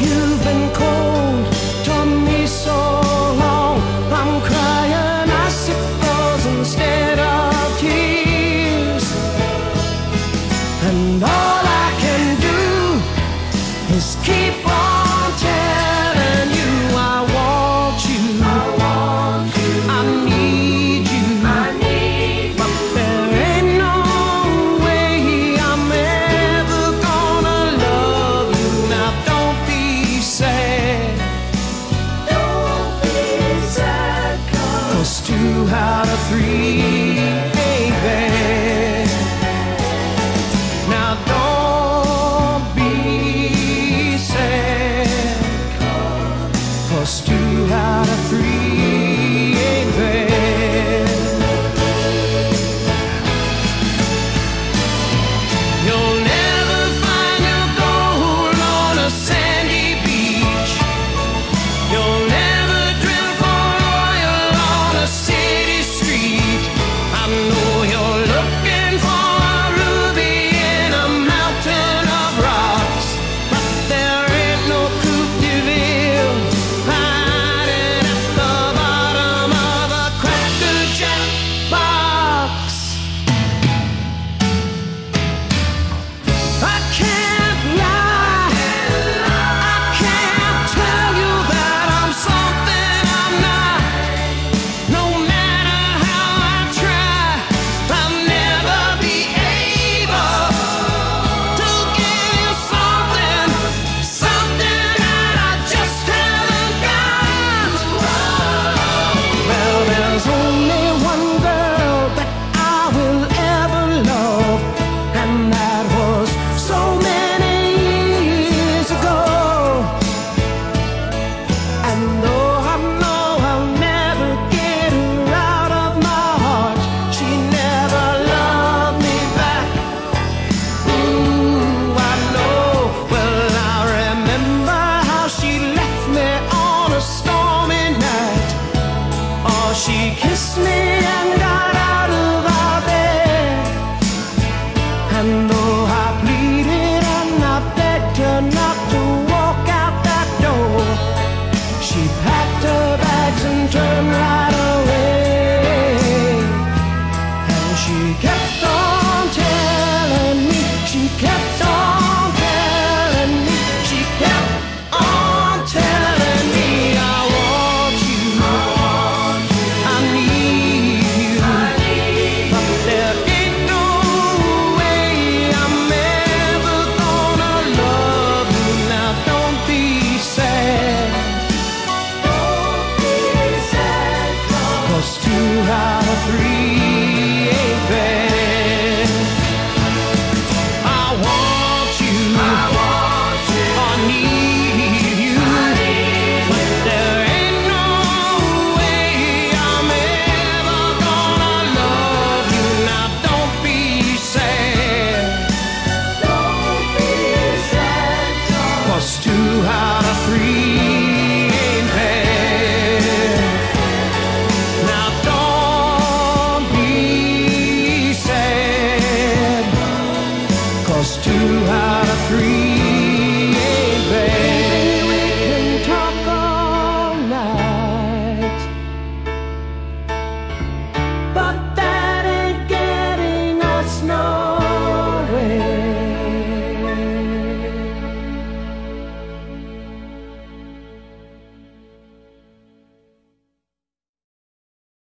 you've been two out of three